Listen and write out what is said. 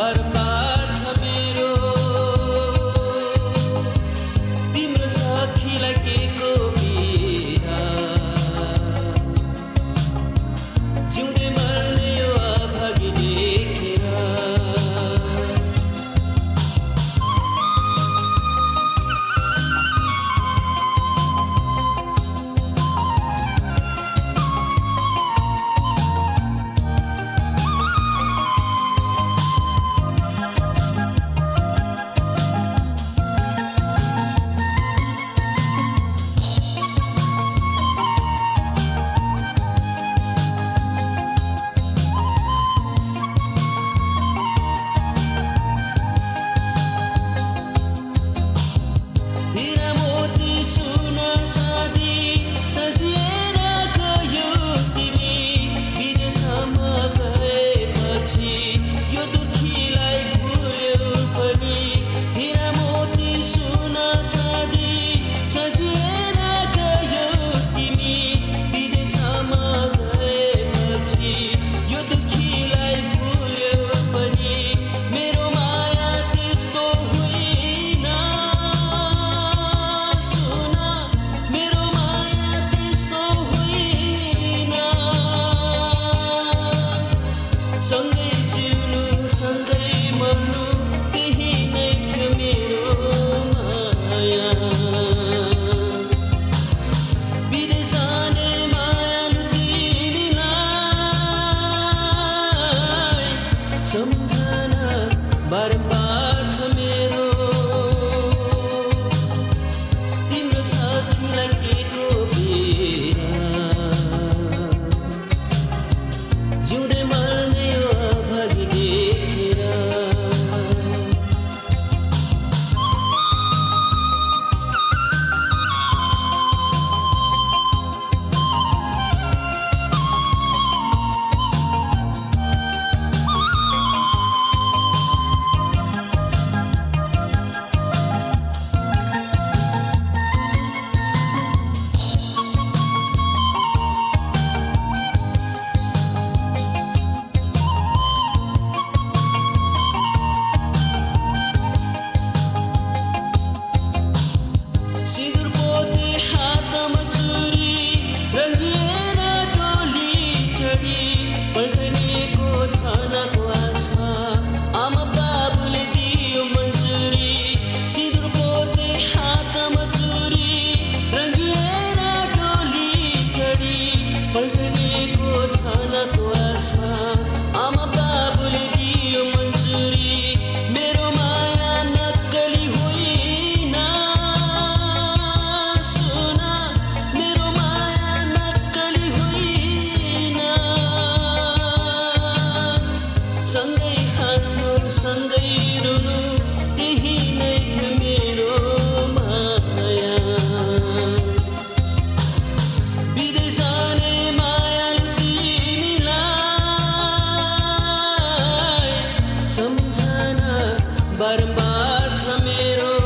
Barbar Samjhana Barpa बारम्बार छ मेरो